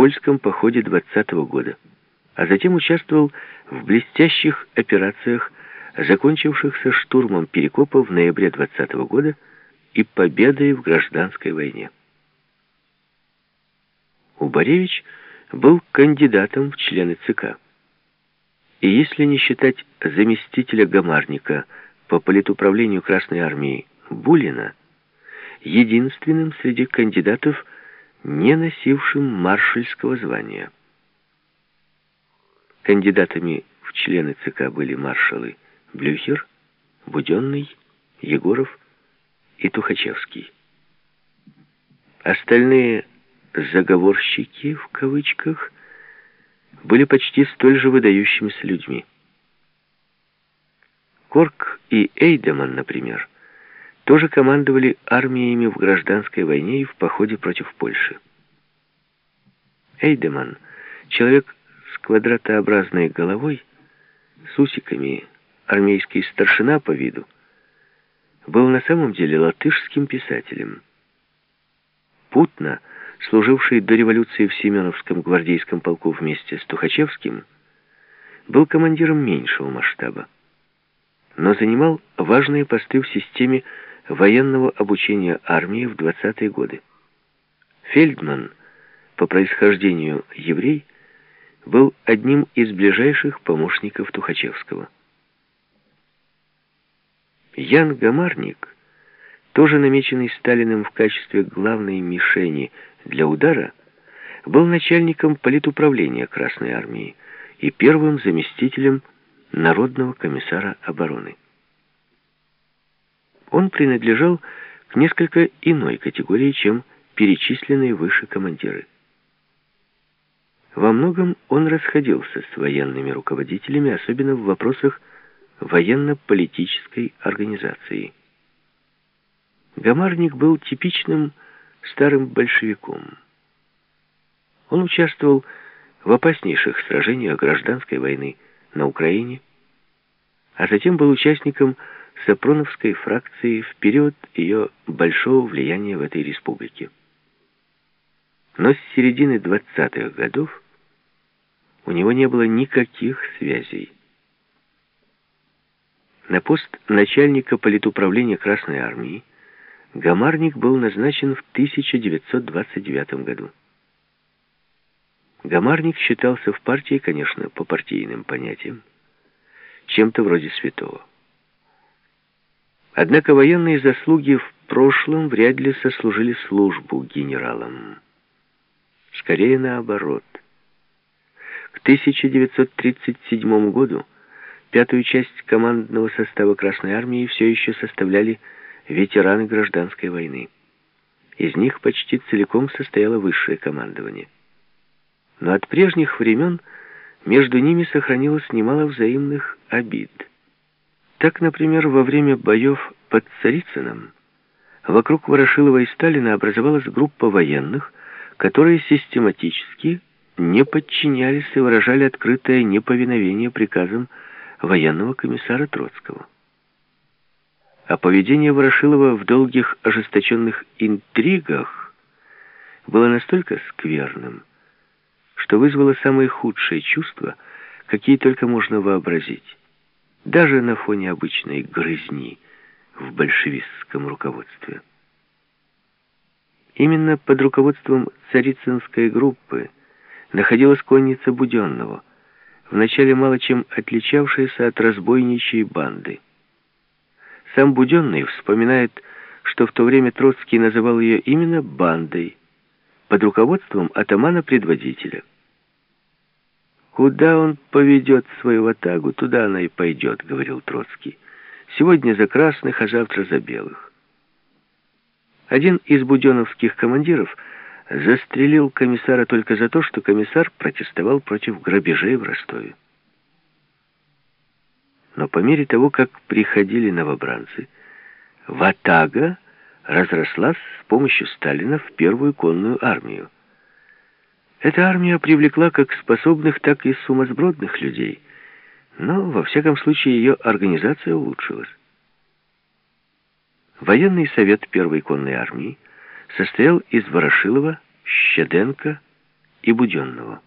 польском походе 20 года, а затем участвовал в блестящих операциях, закончившихся штурмом Перекопа в ноябре 20 года и победой в гражданской войне. Убаревич был кандидатом в члены ЦК. И если не считать заместителя Гамарника по политуправлению Красной Армии Булина, единственным среди кандидатов, не носившим маршальского звания. Кандидатами в члены ЦК были маршалы Блюхер, Буденный, Егоров и Тухачевский. Остальные «заговорщики» в кавычках были почти столь же выдающимися людьми. Корк и Эйдеман, например, тоже командовали армиями в гражданской войне и в походе против Польши. Эйдеман, человек с квадратообразной головой, с усиками, армейский старшина по виду, был на самом деле латышским писателем. Путно, служивший до революции в Семеновском гвардейском полку вместе с Тухачевским, был командиром меньшего масштаба, но занимал важные посты в системе военного обучения армии в 20-е годы. Фельдман, по происхождению еврей, был одним из ближайших помощников Тухачевского. Ян Гамарник, тоже намеченный Сталиным в качестве главной мишени для удара, был начальником политуправления Красной Армии и первым заместителем Народного комиссара обороны. Он принадлежал к несколько иной категории, чем перечисленные выше командиры. Во многом он расходился с военными руководителями, особенно в вопросах военно-политической организации. Гамарник был типичным старым большевиком. Он участвовал в опаснейших сражениях гражданской войны на Украине, а затем был участником Сапроновской фракции в период ее большого влияния в этой республике. Но с середины 20-х годов у него не было никаких связей. На пост начальника политуправления Красной Армии Гамарник был назначен в 1929 году. Гамарник считался в партии, конечно, по партийным понятиям, чем-то вроде святого. Однако военные заслуги в прошлом вряд ли сослужили службу генералам. Скорее наоборот. К 1937 году пятую часть командного состава Красной Армии все еще составляли ветераны гражданской войны. Из них почти целиком состояло высшее командование. Но от прежних времен между ними сохранилось немало взаимных обид – так, например, во время боев под Царицыном вокруг Ворошилова и Сталина образовалась группа военных, которые систематически не подчинялись и выражали открытое неповиновение приказам военного комиссара Троцкого. А поведение Ворошилова в долгих ожесточенных интригах было настолько скверным, что вызвало самые худшие чувства, какие только можно вообразить даже на фоне обычной грызни в большевистском руководстве. Именно под руководством царицынской группы находилась конница Буденного, вначале мало чем отличавшаяся от разбойничьей банды. Сам Буденный вспоминает, что в то время Троцкий называл ее именно бандой, под руководством атамана-предводителя. «Куда он поведет свою ватагу, туда она и пойдет», — говорил Троцкий. «Сегодня за красных, а завтра за белых». Один из буденовских командиров застрелил комиссара только за то, что комиссар протестовал против грабежей в Ростове. Но по мере того, как приходили новобранцы, ватага разрослась с помощью Сталина в первую конную армию. Эта армия привлекла как способных, так и сумасбродных людей, но, во всяком случае, ее организация улучшилась. Военный совет первой конной армии состоял из Ворошилова, Щеденко, и Буденного.